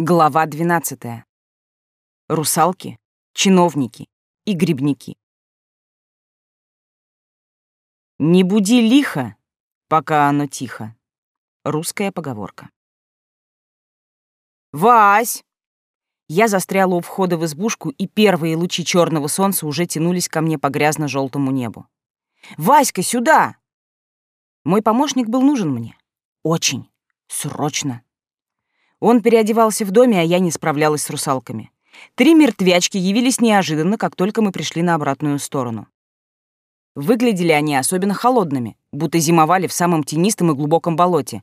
Глава 12. Русалки, чиновники и грибники. Не буди лихо, пока оно тихо. Русская поговорка. Вась! Я застряла у входа в избушку, и первые лучи черного солнца уже тянулись ко мне по грязно-желтому небу. Васька, сюда! Мой помощник был нужен мне. Очень. Срочно. Он переодевался в доме, а я не справлялась с русалками. Три мертвячки явились неожиданно, как только мы пришли на обратную сторону. Выглядели они особенно холодными, будто зимовали в самом тенистом и глубоком болоте.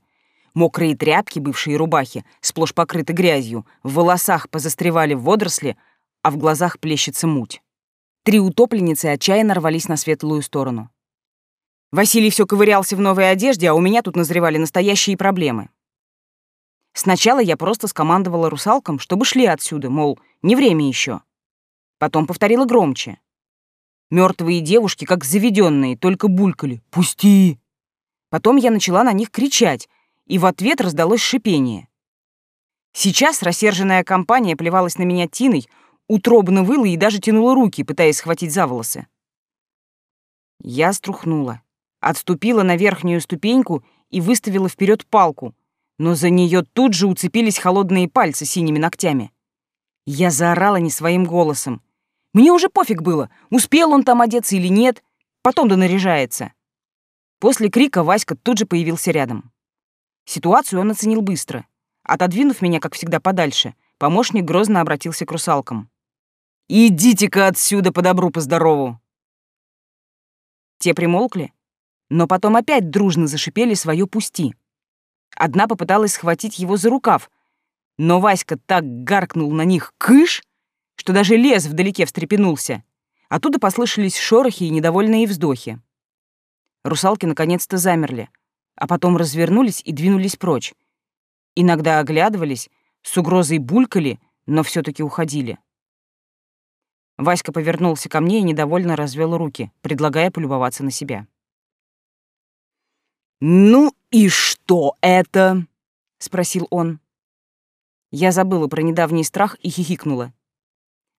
Мокрые тряпки, бывшие рубахи, сплошь покрыты грязью, в волосах позастревали водоросли, а в глазах плещется муть. Три утопленницы отчаянно рвались на светлую сторону. Василий все ковырялся в новой одежде, а у меня тут назревали настоящие проблемы. Сначала я просто скомандовала русалкам, чтобы шли отсюда, мол, не время еще. Потом повторила громче. Мертвые девушки, как заведенные, только булькали «Пусти!». Потом я начала на них кричать, и в ответ раздалось шипение. Сейчас рассерженная компания плевалась на меня тиной, утробно выла и даже тянула руки, пытаясь схватить за волосы. Я струхнула, отступила на верхнюю ступеньку и выставила вперед палку — но за нее тут же уцепились холодные пальцы синими ногтями. Я заорала не своим голосом. Мне уже пофиг было, успел он там одеться или нет, потом да наряжается. После крика Васька тут же появился рядом. Ситуацию он оценил быстро. Отодвинув меня, как всегда, подальше, помощник грозно обратился к русалкам. «Идите-ка отсюда по добру, по здорову!» Те примолкли, но потом опять дружно зашипели свое «пусти». Одна попыталась схватить его за рукав, но Васька так гаркнул на них «кыш», что даже лес вдалеке встрепенулся. Оттуда послышались шорохи и недовольные вздохи. Русалки наконец-то замерли, а потом развернулись и двинулись прочь. Иногда оглядывались, с угрозой булькали, но все таки уходили. Васька повернулся ко мне и недовольно развел руки, предлагая полюбоваться на себя. «Ну и что это?» — спросил он. Я забыла про недавний страх и хихикнула.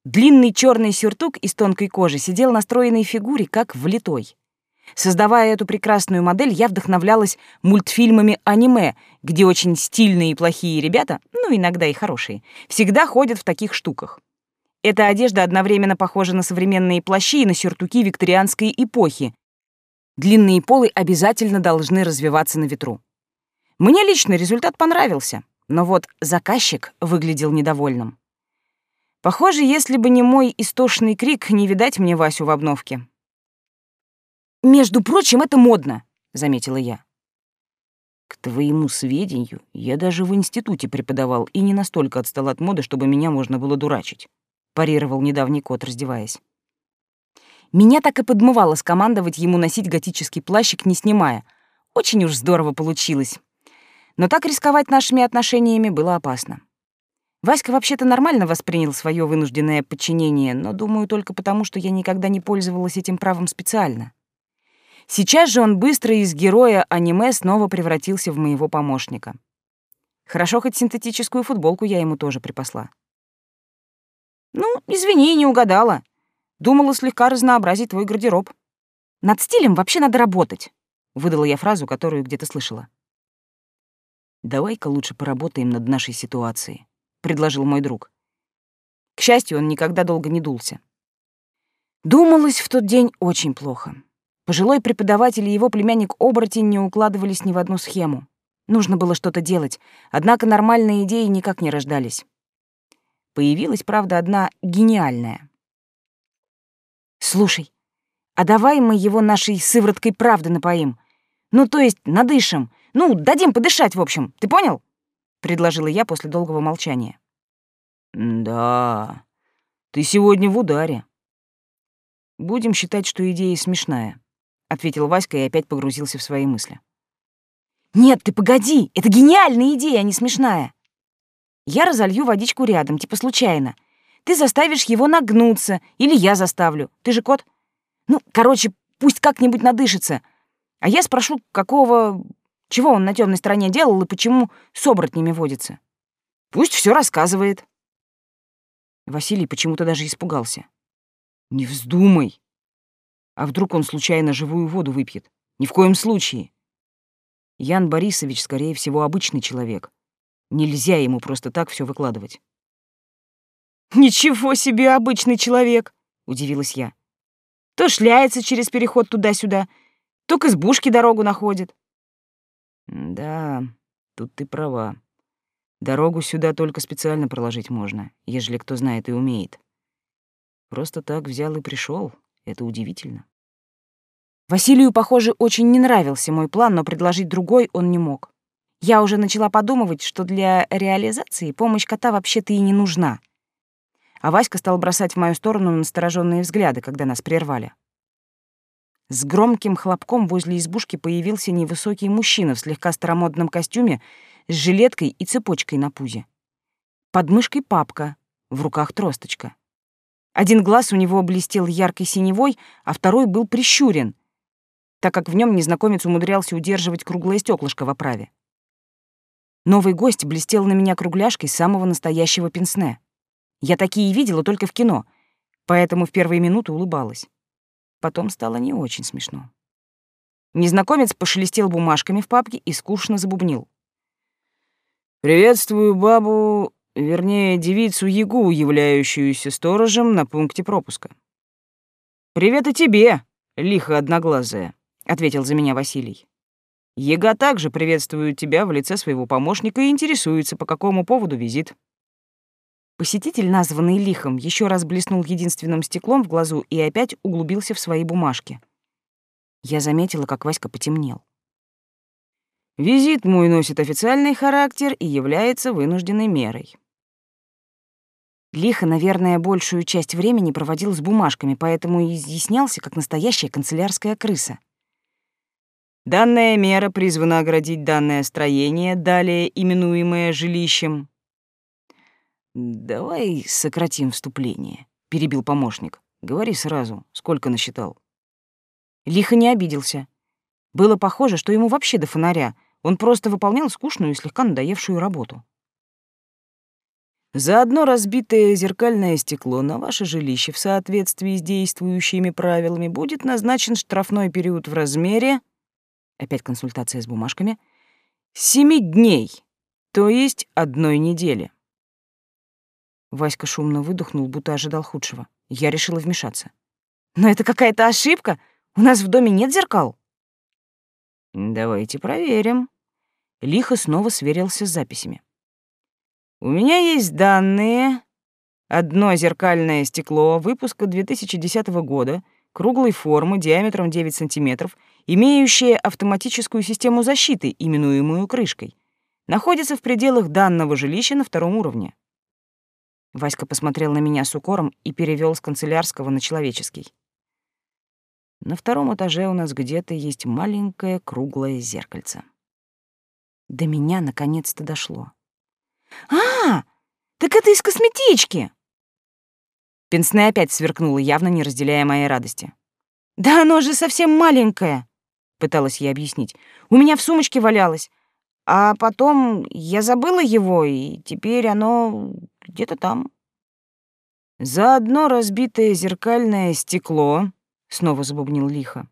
Длинный черный сюртук из тонкой кожи сидел на стройной фигуре, как влитой. Создавая эту прекрасную модель, я вдохновлялась мультфильмами аниме, где очень стильные и плохие ребята, ну, иногда и хорошие, всегда ходят в таких штуках. Эта одежда одновременно похожа на современные плащи и на сюртуки викторианской эпохи, Длинные полы обязательно должны развиваться на ветру. Мне лично результат понравился, но вот заказчик выглядел недовольным. Похоже, если бы не мой истошный крик, не видать мне Васю в обновке. «Между прочим, это модно», — заметила я. «К твоему сведению, я даже в институте преподавал и не настолько отстал от моды, чтобы меня можно было дурачить», — парировал недавний кот, раздеваясь. Меня так и подмывало скомандовать ему носить готический плащик, не снимая. Очень уж здорово получилось. Но так рисковать нашими отношениями было опасно. Васька вообще-то нормально воспринял свое вынужденное подчинение, но, думаю, только потому, что я никогда не пользовалась этим правом специально. Сейчас же он быстро из героя аниме снова превратился в моего помощника. Хорошо, хоть синтетическую футболку я ему тоже припасла. «Ну, извини, не угадала», Думала слегка разнообразить твой гардероб. Над стилем вообще надо работать, выдала я фразу, которую где-то слышала. Давай-ка лучше поработаем над нашей ситуацией, предложил мой друг. К счастью, он никогда долго не дулся. Думалось в тот день очень плохо. Пожилой преподаватель и его племянник-оборотень не укладывались ни в одну схему. Нужно было что-то делать, однако нормальные идеи никак не рождались. Появилась, правда, одна гениальная. Слушай, а давай мы его нашей сывороткой правды напоим. Ну, то есть надышим. Ну, дадим подышать, в общем. Ты понял? предложила я после долгого молчания. Да. Ты сегодня в ударе. Будем считать, что идея смешная, ответил Васька и опять погрузился в свои мысли. Нет, ты погоди, это гениальная идея, а не смешная. Я разолью водичку рядом, типа случайно, ты заставишь его нагнуться, или я заставлю. Ты же кот. Ну, короче, пусть как-нибудь надышится. А я спрошу, какого... Чего он на темной стороне делал и почему с оборотнями водится. Пусть все рассказывает. Василий почему-то даже испугался. Не вздумай. А вдруг он случайно живую воду выпьет? Ни в коем случае. Ян Борисович, скорее всего, обычный человек. Нельзя ему просто так все выкладывать. «Ничего себе обычный человек!» — удивилась я. «То шляется через переход туда-сюда, то к избушке дорогу находит». «Да, тут ты права. Дорогу сюда только специально проложить можно, ежели кто знает и умеет. Просто так взял и пришел. Это удивительно». Василию, похоже, очень не нравился мой план, но предложить другой он не мог. Я уже начала подумывать, что для реализации помощь кота вообще-то и не нужна — а Васька стал бросать в мою сторону настороженные взгляды, когда нас прервали. С громким хлопком возле избушки появился невысокий мужчина в слегка старомодном костюме с жилеткой и цепочкой на пузе. Под мышкой папка, в руках тросточка. Один глаз у него блестел яркой синевой, а второй был прищурен, так как в нем незнакомец умудрялся удерживать круглое стеклышко в оправе. Новый гость блестел на меня кругляшкой самого настоящего пенсне. Я такие видела только в кино, поэтому в первые минуты улыбалась. Потом стало не очень смешно. Незнакомец пошелестел бумажками в папке и скучно забубнил. «Приветствую бабу, вернее, девицу Ягу, являющуюся сторожем на пункте пропуска». «Привет и тебе, лихо одноглазая», — ответил за меня Василий. Ега также приветствует тебя в лице своего помощника и интересуется, по какому поводу визит. Посетитель, названный лихом, еще раз блеснул единственным стеклом в глазу и опять углубился в свои бумажки. Я заметила, как Васька потемнел. Визит мой носит официальный характер и является вынужденной мерой. Лихо, наверное, большую часть времени проводил с бумажками, поэтому и изъяснялся, как настоящая канцелярская крыса. Данная мера призвана оградить данное строение, далее именуемое жилищем, «Давай сократим вступление», — перебил помощник. «Говори сразу, сколько насчитал». Лихо не обиделся. Было похоже, что ему вообще до фонаря. Он просто выполнял скучную и слегка надоевшую работу. За одно разбитое зеркальное стекло на ваше жилище в соответствии с действующими правилами будет назначен штрафной период в размере... Опять консультация с бумажками. Семи дней, то есть одной недели. Васька шумно выдохнул, будто ожидал худшего. Я решила вмешаться. «Но это какая-то ошибка! У нас в доме нет зеркал!» «Давайте проверим». Лихо снова сверился с записями. «У меня есть данные. Одно зеркальное стекло выпуска 2010 года, круглой формы, диаметром 9 сантиметров, имеющее автоматическую систему защиты, именуемую крышкой, находится в пределах данного жилища на втором уровне. Васька посмотрел на меня с укором и перевел с канцелярского на человеческий. На втором этаже у нас где-то есть маленькое круглое зеркальце. До меня наконец-то дошло. «А, так это из косметички!» Пенсне опять сверкнула, явно не разделяя моей радости. «Да оно же совсем маленькое!» — пыталась я объяснить. «У меня в сумочке валялось, а потом я забыла его, и теперь оно где-то там. За одно разбитое зеркальное стекло, снова забубнил лихо.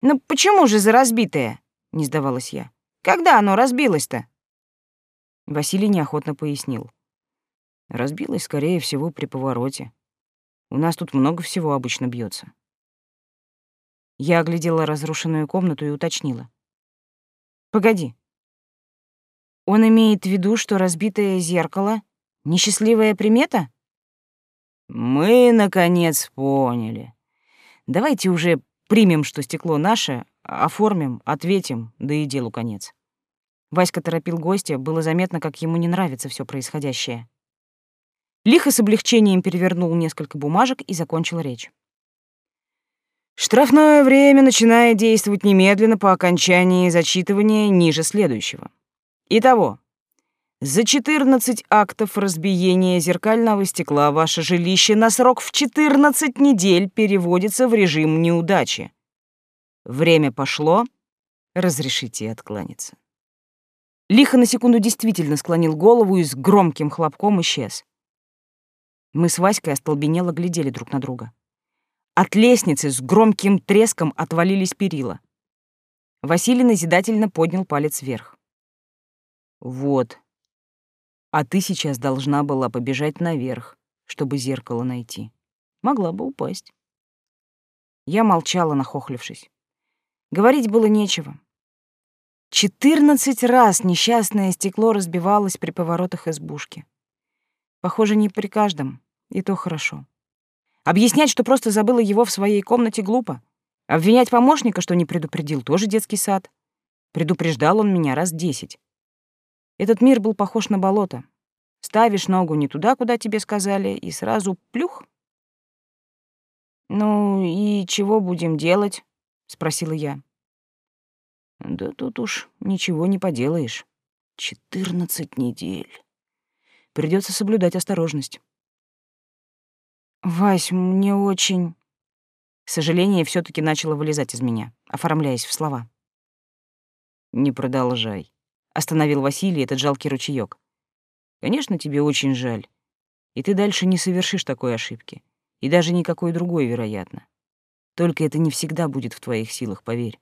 Ну почему же за разбитое? Не сдавалась я. Когда оно разбилось-то? Василий неохотно пояснил. Разбилось, скорее всего, при повороте. У нас тут много всего обычно бьется. Я оглядела разрушенную комнату и уточнила. «Погоди, он имеет в виду, что разбитое зеркало — несчастливая примета? Мы, наконец, поняли. Давайте уже примем, что стекло наше, оформим, ответим, да и делу конец. Васька торопил гостя, было заметно, как ему не нравится все происходящее. Лихо с облегчением перевернул несколько бумажек и закончил речь. Штрафное время начинает действовать немедленно по окончании зачитывания ниже следующего. Итого, за 14 актов разбиения зеркального стекла ваше жилище на срок в 14 недель переводится в режим неудачи. Время пошло, разрешите откланяться. Лихо на секунду действительно склонил голову и с громким хлопком исчез. Мы с Васькой остолбенело глядели друг на друга. От лестницы с громким треском отвалились перила. Василий назидательно поднял палец вверх. «Вот. А ты сейчас должна была побежать наверх, чтобы зеркало найти. Могла бы упасть». Я молчала, нахохлившись. Говорить было нечего. Четырнадцать раз несчастное стекло разбивалось при поворотах избушки. Похоже, не при каждом, и то хорошо. Объяснять, что просто забыла его в своей комнате, глупо. Обвинять помощника, что не предупредил, тоже детский сад. Предупреждал он меня раз десять. Этот мир был похож на болото. Ставишь ногу не туда, куда тебе сказали, и сразу плюх. «Ну и чего будем делать?» — спросила я. Да тут уж ничего не поделаешь. Четырнадцать недель. Придется соблюдать осторожность. Вась, мне очень... Сожаление все таки начало вылезать из меня, оформляясь в слова. «Не продолжай», — остановил Василий этот жалкий ручеёк. «Конечно, тебе очень жаль. И ты дальше не совершишь такой ошибки. И даже никакой другой, вероятно. Только это не всегда будет в твоих силах, поверь.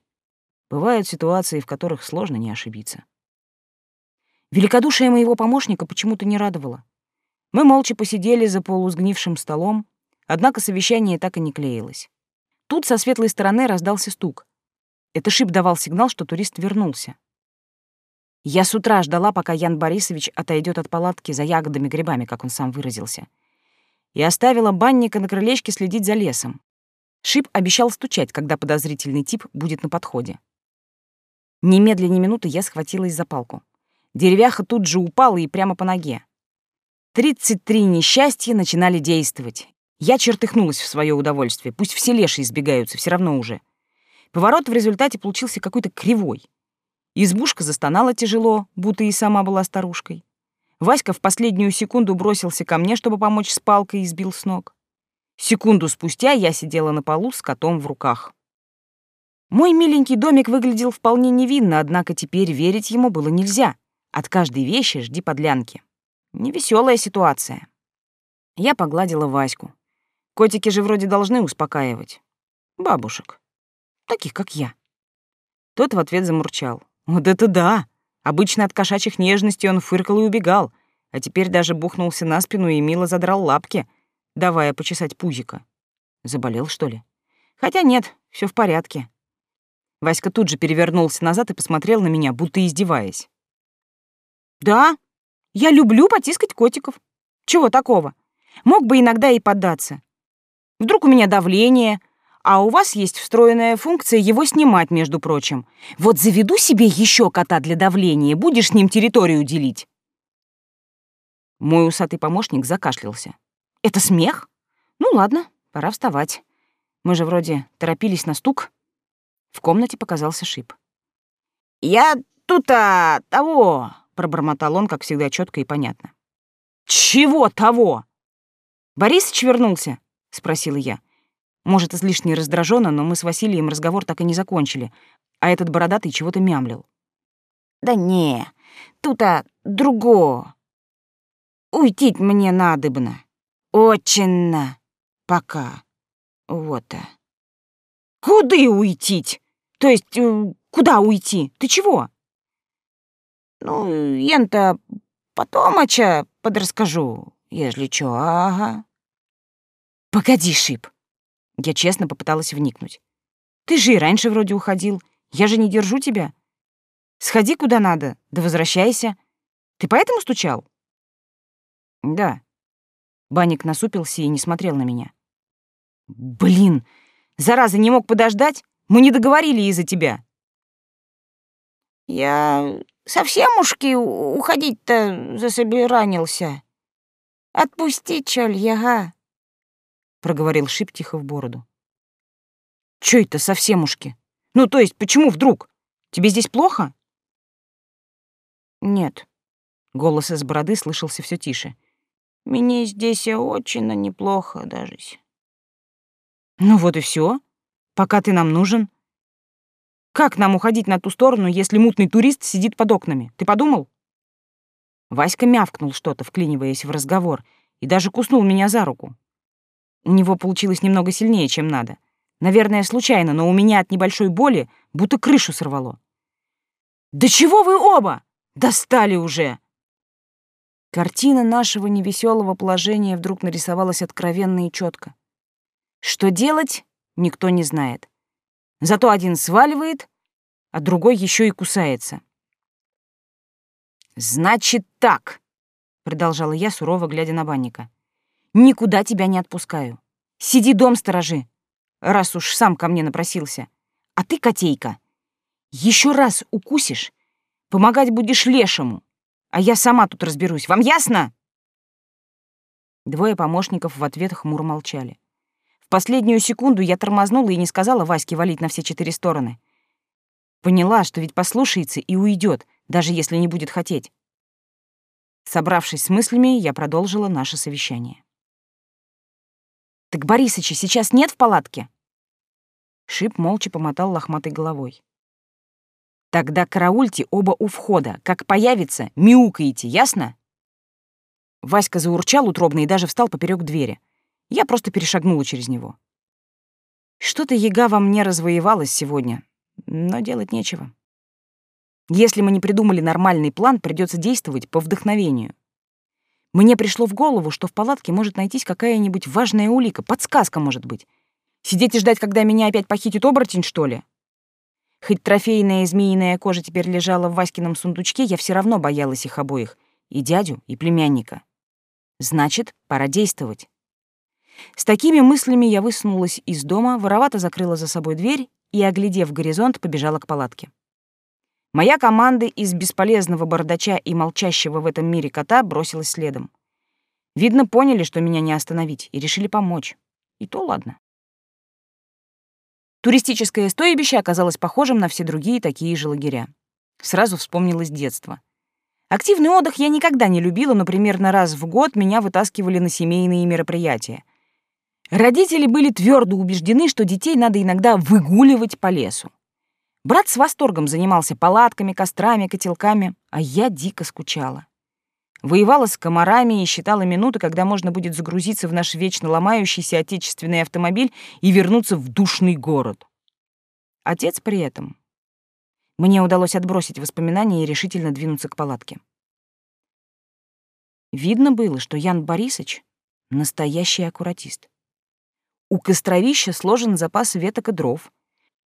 Бывают ситуации, в которых сложно не ошибиться. Великодушие моего помощника почему-то не радовало. Мы молча посидели за полусгнившим столом, однако совещание так и не клеилось. Тут со светлой стороны раздался стук. Это шип давал сигнал, что турист вернулся. Я с утра ждала, пока Ян Борисович отойдет от палатки за ягодами-грибами, как он сам выразился. И оставила банника на крылечке следить за лесом. Шип обещал стучать, когда подозрительный тип будет на подходе. Немедленно минуты я схватилась за палку. Деревяха тут же упала и прямо по ноге. Тридцать три несчастья начинали действовать. Я чертыхнулась в свое удовольствие. Пусть все леши избегаются, все равно уже. Поворот в результате получился какой-то кривой. Избушка застонала тяжело, будто и сама была старушкой. Васька в последнюю секунду бросился ко мне, чтобы помочь с палкой, и сбил с ног. Секунду спустя я сидела на полу с котом в руках. Мой миленький домик выглядел вполне невинно, однако теперь верить ему было нельзя. От каждой вещи жди подлянки. Невеселая ситуация. Я погладила Ваську. Котики же вроде должны успокаивать. Бабушек. Таких, как я. Тот в ответ замурчал. Вот это да! Обычно от кошачьих нежностей он фыркал и убегал, а теперь даже бухнулся на спину и мило задрал лапки, давая почесать пузика. Заболел, что ли? Хотя нет, все в порядке. Васька тут же перевернулся назад и посмотрел на меня, будто издеваясь. «Да, я люблю потискать котиков. Чего такого? Мог бы иногда и поддаться. Вдруг у меня давление, а у вас есть встроенная функция его снимать, между прочим. Вот заведу себе еще кота для давления, будешь с ним территорию делить». Мой усатый помощник закашлялся. «Это смех? Ну ладно, пора вставать. Мы же вроде торопились на стук». В комнате показался шип. «Я тут-то того!» — пробормотал он, как всегда, четко и понятно. «Чего того?» «Борисыч вернулся?» — спросила я. Может, излишне раздраженно, но мы с Василием разговор так и не закончили, а этот бородатый чего-то мямлил. «Да не, тут-то друго. Уйти мне надобно. Очень-на. Пока. Вот-то». «Куды уйти? То есть, э, куда уйти? Ты чего?» «Ну, ента потомача подрасскажу, ежели чё, ага». «Погоди, Шип!» Я честно попыталась вникнуть. «Ты же и раньше вроде уходил. Я же не держу тебя. Сходи куда надо, да возвращайся. Ты поэтому стучал?» «Да». Банник насупился и не смотрел на меня. «Блин, Зараза, не мог подождать? Мы не договорили из-за тебя. Я совсем ушки уходить-то засобиранился. Отпусти, чоль, яга, проговорил Шип тихо в бороду. Чё это совсем ушки? Ну, то есть, почему вдруг? Тебе здесь плохо? Нет. Голос из бороды слышался все тише. Мне здесь очень неплохо даже. Ну вот и все. Пока ты нам нужен. Как нам уходить на ту сторону, если мутный турист сидит под окнами? Ты подумал? Васька мявкнул что-то, вклиниваясь в разговор, и даже куснул меня за руку. У него получилось немного сильнее, чем надо. Наверное, случайно, но у меня от небольшой боли будто крышу сорвало. «Да чего вы оба? Достали уже!» Картина нашего невеселого положения вдруг нарисовалась откровенно и четко. Что делать, никто не знает. Зато один сваливает, а другой еще и кусается. «Значит так», — продолжала я, сурово глядя на банника. «Никуда тебя не отпускаю. Сиди дом сторожи, раз уж сам ко мне напросился. А ты, котейка, еще раз укусишь, помогать будешь лешему, а я сама тут разберусь. Вам ясно?» Двое помощников в ответ хмуро молчали. В последнюю секунду я тормознула и не сказала Ваське валить на все четыре стороны. Поняла, что ведь послушается и уйдет, даже если не будет хотеть. Собравшись с мыслями, я продолжила наше совещание. «Так Борисыча сейчас нет в палатке?» Шип молча помотал лохматой головой. «Тогда караульте оба у входа. Как появится, мяукаете, ясно?» Васька заурчал утробно и даже встал поперек двери. Я просто перешагнула через него. Что-то яга во мне развоевалась сегодня, но делать нечего. Если мы не придумали нормальный план, придется действовать по вдохновению. Мне пришло в голову, что в палатке может найтись какая-нибудь важная улика, подсказка, может быть. Сидеть и ждать, когда меня опять похитит оборотень, что ли? Хоть трофейная змеиная кожа теперь лежала в Васькином сундучке, я все равно боялась их обоих, и дядю, и племянника. Значит, пора действовать. С такими мыслями я высунулась из дома, воровато закрыла за собой дверь и, оглядев горизонт, побежала к палатке. Моя команда из бесполезного бардача и молчащего в этом мире кота бросилась следом. Видно, поняли, что меня не остановить, и решили помочь. И то ладно. Туристическое стойбище оказалось похожим на все другие такие же лагеря. Сразу вспомнилось детство. Активный отдых я никогда не любила, но примерно раз в год меня вытаскивали на семейные мероприятия. Родители были твердо убеждены, что детей надо иногда выгуливать по лесу. Брат с восторгом занимался палатками, кострами, котелками, а я дико скучала. Воевала с комарами и считала минуты, когда можно будет загрузиться в наш вечно ломающийся отечественный автомобиль и вернуться в душный город. Отец при этом. Мне удалось отбросить воспоминания и решительно двинуться к палатке. Видно было, что Ян Борисович — настоящий аккуратист. У костровища сложен запас веток и дров —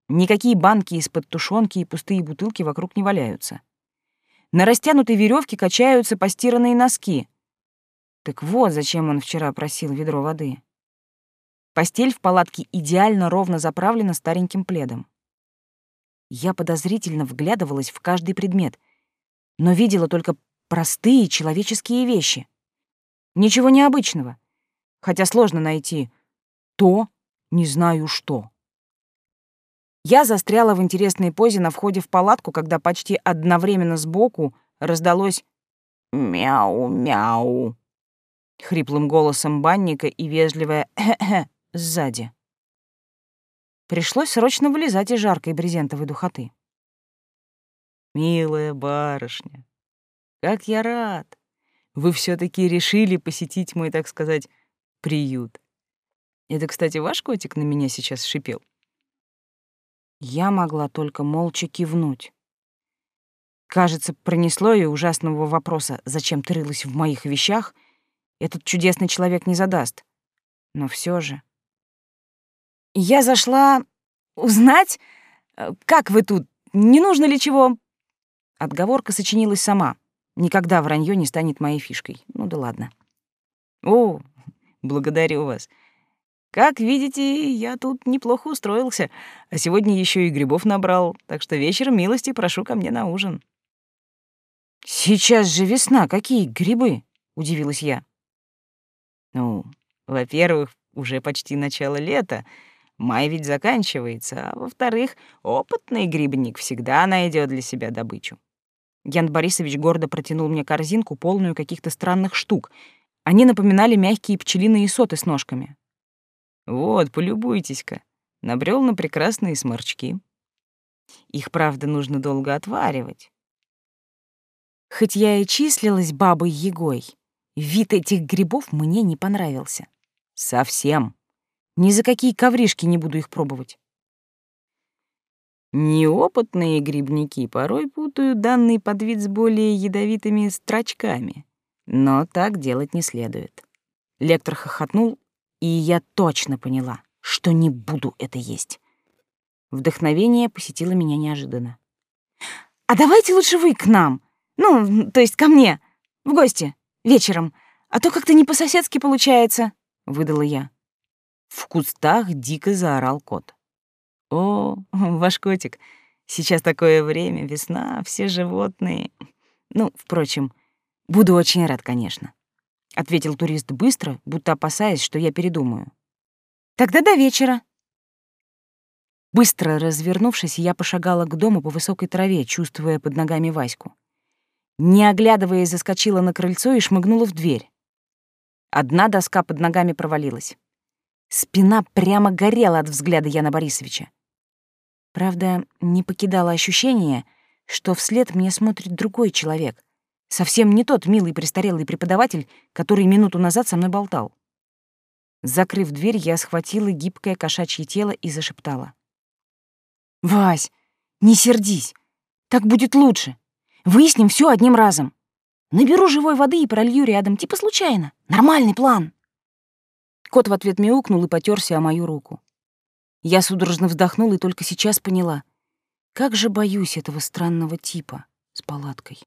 Никакие банки из-под тушенки и пустые бутылки вокруг не валяются. На растянутой веревке качаются постиранные носки. Так вот, зачем он вчера просил ведро воды. Постель в палатке идеально ровно заправлена стареньким пледом. Я подозрительно вглядывалась в каждый предмет, но видела только простые человеческие вещи. Ничего необычного, хотя сложно найти то, не знаю что. Я застряла в интересной позе на входе в палатку, когда почти одновременно сбоку раздалось «мяу-мяу» хриплым голосом банника и вежливое «э-э» сзади. Пришлось срочно вылезать из жаркой брезентовой духоты. «Милая барышня, как я рад! Вы все таки решили посетить мой, так сказать, приют. Это, кстати, ваш котик на меня сейчас шипел?» Я могла только молча кивнуть. Кажется, пронесло и ужасного вопроса, зачем ты рылась в моих вещах, этот чудесный человек не задаст. Но все же... Я зашла узнать, э, как вы тут, не нужно ли чего? Отговорка сочинилась сама. Никогда вранье не станет моей фишкой. Ну да ладно. О, благодарю вас. Как видите, я тут неплохо устроился, а сегодня еще и грибов набрал, так что вечером милости прошу ко мне на ужин. Сейчас же весна, какие грибы? удивилась я. Ну, во-первых, уже почти начало лета, май ведь заканчивается, а во-вторых, опытный грибник всегда найдет для себя добычу. Ян Борисович гордо протянул мне корзинку, полную каких-то странных штук. Они напоминали мягкие пчелиные соты с ножками. Вот, полюбуйтесь-ка. Набрел на прекрасные сморчки. Их, правда, нужно долго отваривать. Хоть я и числилась бабой Егой, вид этих грибов мне не понравился. Совсем. Ни за какие ковришки не буду их пробовать. Неопытные грибники порой путают данный подвид с более ядовитыми строчками, но так делать не следует. Лектор хохотнул, и я точно поняла, что не буду это есть. Вдохновение посетило меня неожиданно. «А давайте лучше вы к нам, ну, то есть ко мне, в гости, вечером, а то как-то не по-соседски получается», — выдала я. В кустах дико заорал кот. «О, ваш котик, сейчас такое время, весна, все животные. Ну, впрочем, буду очень рад, конечно», — ответил турист быстро, будто опасаясь, что я передумаю. «Тогда до вечера». Быстро развернувшись, я пошагала к дому по высокой траве, чувствуя под ногами Ваську. Не оглядываясь, заскочила на крыльцо и шмыгнула в дверь. Одна доска под ногами провалилась. Спина прямо горела от взгляда Яна Борисовича. Правда, не покидало ощущение, что вслед мне смотрит другой человек. Совсем не тот милый престарелый преподаватель, который минуту назад со мной болтал. Закрыв дверь, я схватила гибкое кошачье тело и зашептала. «Вась, не сердись. Так будет лучше. Выясним все одним разом. Наберу живой воды и пролью рядом, типа случайно. Нормальный план». Кот в ответ мяукнул и потерся о мою руку. Я судорожно вздохнула и только сейчас поняла, как же боюсь этого странного типа с палаткой.